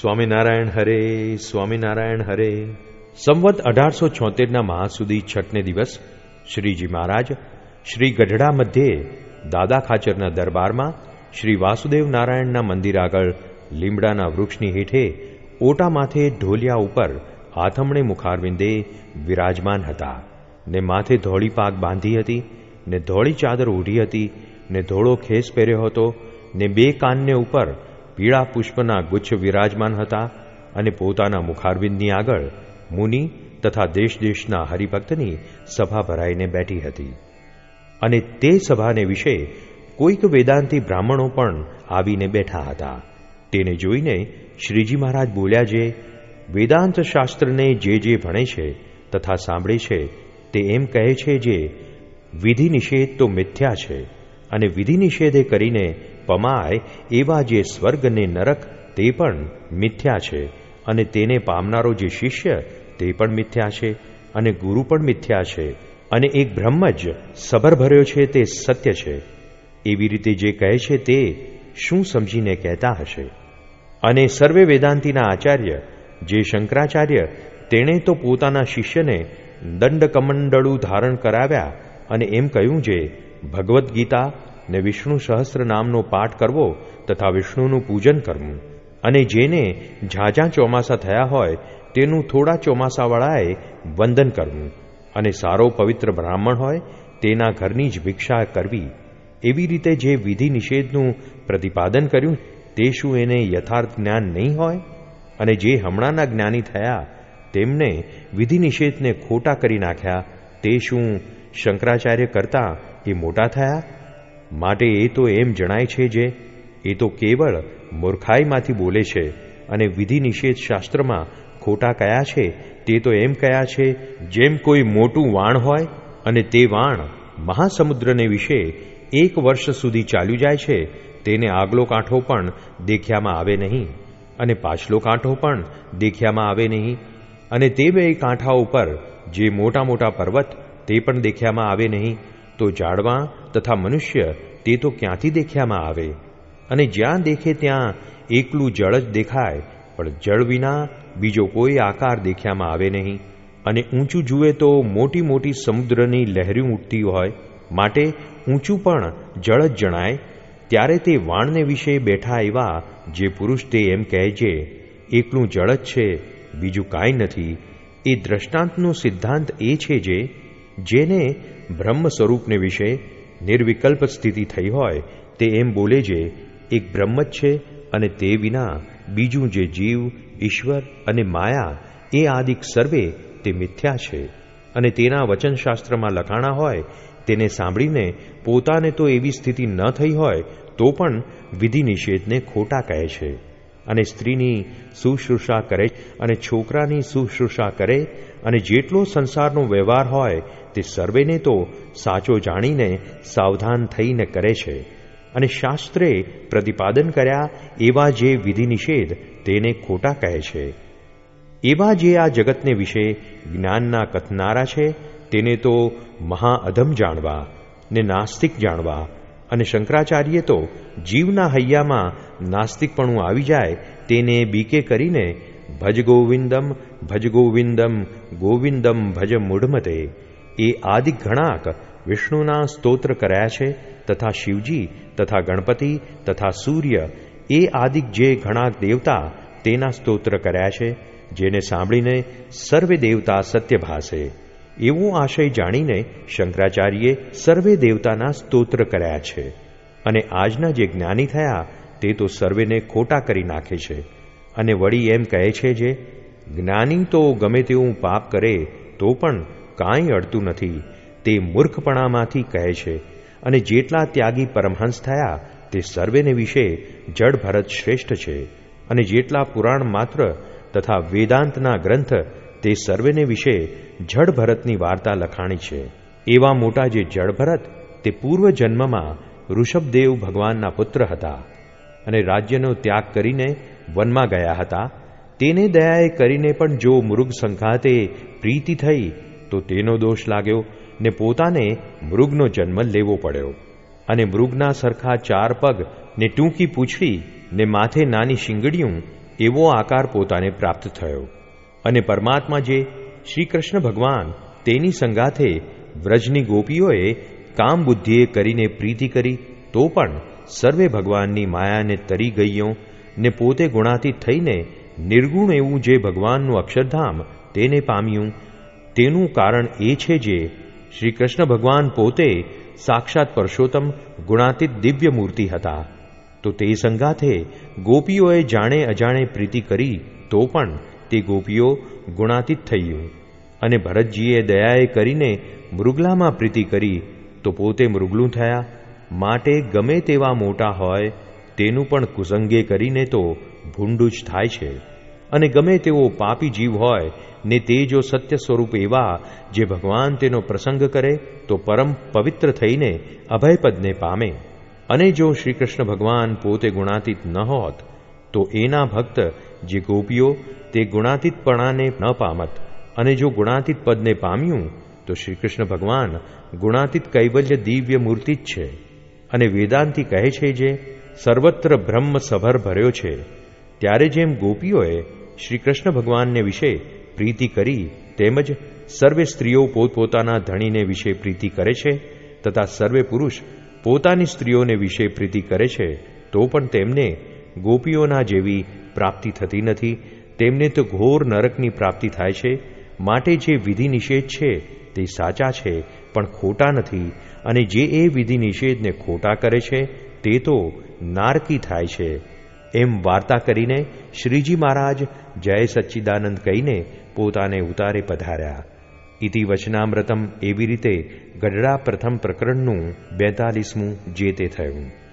સ્વામિનારાયણ હરે સ્વામિનારાયણ હરે. સંવત અઢારસો છોતેરના મહાસુદી છઠને દિવસ શ્રીજી મહારાજ શ્રી ગઢડા મધ્યે દાદા ખાચરના દરબારમાં શ્રી વાસુદેવ નારાયણના મંદિર આગળ લીમડાના વૃક્ષની હેઠે ઓટા માથે ઢોલિયા ઉપર હાથમણે મુખારવિંદે વિરાજમાન હતા ને માથે ધોળી પાક બાંધી હતી ને ધોળી ચાદર ઓઢી હતી ને ધોળો ખેસ પહેર્યો હતો ને બે કાનને ઉપર પીળા પુષ્પના ગુચ્છ વિરાજમાન હતા અને પોતાના મુખારવિંદની આગળ મુનિ તથા દેશ દેશના હરિભક્તની સભા ભરાઈને બેઠી હતી. અને તે સભાને વિશે કોઈક વેદાંતી બ્રાહ્મણો પણ આવીને બેઠા હતા. તેને જોઈને શ્રીજી મહારાજ બોલ્યા જે, વેદાંત શાસ્ત્રને જે જે ભણે છે તથા સાંભળે છે, તે એમ કહે છે જે, વિધિ નિષેધ તો મિથ્યા છે અને વિધિ નિષેધે કરીને પમાય એવા જે સ્વર્ગ ને નરક, તે પણ મિથ્યા છે. અને તેને પામનારો જે શિષ્ય, તે પણ મિથ્યા છે. અને ગુરુ પણ મિથ્યા છે. અને એક બ્રહ્મ જ સબર ભર્યો છે, તે સત્ય છે. એવી રીતે જે કહે છે, તે શું સમજીને કહેતા હશે? અને સર્વે વેદાંતિના આચાર્ય, જે શંકરાચાર્ય, તેણે તો પોતાના શિષ્યને દંડકમંડળું ધારણ કરાવ્યા અને એમ કહ્યું જે ભગવદ્ ગીતા ને વિષ્ણુ સહસ્ત્ર નામનો પાઠ કરવો તથા વિષ્ણુનું પૂજન કરવું. અને જેને ઝાઝા ચોમાસા થયા હોય, તેનું થોડા ચોમાસાવાળાએ વંદન કરવું. અને સારો પવિત્ર બ્રાહ્મણ હોય, તેના ઘરની જ ભિક્ષા કરવી. એવી રીતે જે વિધિ નિષેધનું પ્રતિપાદન કર્યું, તે શું એને યથાર્થ જ્ઞાન નહીં હોય? અને જે હમણાંના જ્ઞાની થયા, તેમને વિધિ નિષેધને ખોટા કરી નાખ્યા, તે શું શંકરાચાર્ય કરતા એ મોટા થયા? માટે એ તો એમ જણાય છે જે, એ તો કેવળ મૂર્ખાઈમાંથી બોલે છે અને વિધિ નિષેધ શાસ્ત્રમાં ખોટા કયા છે તે તો એમ કયા છે, જેમ કોઈ મોટું વાણ હોય અને તે વાણ મહાસમુદ્રને વિશે એક વર્ષ સુધી ચાલ્યું જાય છે, તેને આગલો કાંઠો પણ દેખ્યામાં આવે નહીં અને પાછલો કાંઠો પણ દેખ્યામાં આવે નહીં અને તે બે કાંઠા ઉપર જે મોટા મોટા પર્વત તે પણ દેખ્યામાં આવે નહીં, તો ઝાડવા તથા મનુષ્ય તે તો ક્યાંથી દેખ્યામાં આવે? અને જ્યાં દેખે ત્યાં એકલું જળ જ દેખાય, પણ જળ વિના બીજો કોઈ આકાર દેખ્યામાં આવે નહીં. અને ઊંચું જુએ તો મોટી મોટી સમુદ્રની લહેરી ઉઠતી હોય, માટે ઊંચું પણ જળ જ જણાય. ત્યારે તે વાણને વિશે બેઠા એવા જે પુરુષ તે એમ કહે છે, એકલું જળ જ છે, બીજું કાંઈ નથી. એ દ્રષ્ટાંતનો સિદ્ધાંત એ છે જે, જેને બ્રહ્મ સ્વરૂપને વિશે નિર્વિકલ્પ સ્થિતિ થઈ હોય તે એમ બોલે છે, એક બ્રહ્મ જ છે અને તે વિના બીજું જે જીવ, ઈશ્વર અને માયા એ આદિક સર્વે તે મિથ્યા છે. અને તેના વચનશાસ્ત્રમાં લખાણા હોય, તેને સાંભળીને પોતાને તો એવી સ્થિતિ ન થઈ હોય તો પણ વિધિ નિષેધને ખોટા કહે છે. અને સ્ત્રીની શુશ્રૂષા કરે અને છોકરાની શુશ્રૂષા કરે અને જેટલો સંસારનો વ્યવહાર હોય તે સર્વેને તો સાચો જાણીને સાવધાન થઈને કરે છે. અને શાસ્ત્રે પ્રતિપાદન કર્યા, એવા જે વિધિ નિષેધ તેને ખોટા કહે છે. એવા જે આ જગતને વિશે જ્ઞાનના કથનારા છે, તેને તો મહાઅધમ જાણવા ને નાસ્તિક જાણવા અને શંકરાચાર્ય તો જીવના હૈયામાં નાસ્તિકપણું આવી જાય તેને બીકે કરીને, ભજ ગોવિંદમ ભજ ગોવિંદમ ગોવિંદમ ભજ મૂઢમતે. એ આદિ ઘણાક વિષ્ણુના સ્તોત્ર કર્યા છે, તથા શિવજી, તથા ગણપતિ, તથા સૂર્ય, એ આદિક જે ઘણાક દેવતા તેના સ્તોત્ર કર્યા છે, જેને સાંભળીને સર્વે દેવતા સત્ય ભાસે એવો આશય જાણીને શંકરાચાર્યે સર્વે દેવતાના સ્તોત્ર કર્યા છે. અને આજના જે જ્ઞાની થયા તે તો સર્વેને ખોટા કરી નાખે છે. અને વળી એમ કહે છે જે, જ્ઞાની તો ગમે તેવું પાપ કરે, તો પણ કાંઈ અડતું નથી. તે મૂર્ખપણામાંથી કહે છે, અને જેટલા ત્યાગી પરમહંસ થયા, તે સર્વેને વિશે જડ ભરત શ્રેષ્ઠ છે. અને જેટલા પુરાણ માત્ર તથા વેદાંતના ગ્રંથ, તે સર્વેને વિશે જડ ભરતની વાર્તા લખાણી છે. એવા મોટા જે જડ ભરત, તે પૂર્વ જન્મમાં ઋષભદેવ ભગવાનના પુત્ર હતા. અને રાજ્યનો ત્યાગ કરીને વનમાં ગયા હતા. તેને દયાએ કરીને પણ જો મૃગ સંઘાતે પ્રીતિ થઈ, તો તેનો દોષ લાગ્યો ને પોતાને મૃગનો જન્મ લેવો પડ્યો. અને મૃગના સરખા ચાર પગ ને ટૂંકી પૂછડી ને માથે નાની શિંગડીયું એવો આકાર પોતાને પ્રાપ્ત થયો. અને પરમાત્મા જે શ્રી કૃષ્ણ ભગવાન તેની સંગાથે વ્રજની ગોપીઓએ કામ બુદ્ધિએ કરીને પ્રીતિ કરી, તો પણ સર્વે ભગવાનની માયાને તરી ગઈઓ ને પોતે ગુણાતીત થઈને નિર્ગુણ એવું જે ભગવાનનું અક્ષરધામ તેને પામ્યું. તેનું કારણ એ છે જે શ્રી કૃષ્ણ ભગવાન પોતે સાક્ષાત પરશોત્તમ ગુણાતીત દિવ્ય મૂર્તિ હતા. તો તે સંગાથે ગોપીઓએ જાણે અજાણે પ્રીતિ કરી તો પણ તે ગોપીઓ ગુણાતીત થયું અને ભરતજીએ દયાએ કરીને મૃગલામાં પ્રીતિ કરી તો પોતે મૃગલું થયા. માટે ગમે તેવા મોટા હોય, તેનું પણ કુસંગે કરીને તો ભૂંડું જ થાય છે. અને ગમે તેવો પાપી જીવ હોય, ને તે જો સત્ય સ્વરૂપ એવા જે ભગવાન તેનો પ્રસંગ કરે, તો પરમ પવિત્ર થઈને અભયપદને પામે. અને જો શ્રી કૃષ્ણ ભગવાન પોતે ગુણાતીત ન હોત, તો એના ભક્ત જે ગોપીઓ, તે ગુણાતીતપણાને ન પામત. અને જો ગુણાતીત પદને પામ્યું, તો શ્રી કૃષ્ણ ભગવાન ગુણાતીત કૈવલ્ય દિવ્ય મૂર્તિ જ છે. અને વેદાંતિ કહે છે જે સર્વત્ર બ્રહ્મ સભર ભર્યો છે, ત્યારે જેમ ગોપીઓએ શ્રી કૃષ્ણ ભગવાનને વિશે પ્રીતિ કરી, તેમજ સર્વે સ્ત્રીઓ પોતપોતાના ધણીને વિશે પ્રીતિ કરે છે, તથા સર્વે પુરુષ પોતાની સ્ત્રીઓને વિશે પ્રીતિ કરે છે, તો પણ તેમને ગોપીઓના જેવી પ્રાપ્તિ થતી નથી, તેમને તો ઘોર નરકની પ્રાપ્તિ થાય છે, માટે જે વિધિ નિષેધ છે તે સાચા છે, પણ ખોટા નથી. અને જે એ વિધિ નિષેધને ખોટા કરે છે, તે તો નારકી થાય છે. એમ વાર્તા કરીને શ્રીજી મહારાજ જય સચ્ચિદાનંદ કહીને પોતાને ઉતારે પધાર્યા. ઇતિ વચનામૃતમ એવી રીતે ગઢડા પ્રથમ પ્રકરણનું બેતાલીસમું જે તે થયું.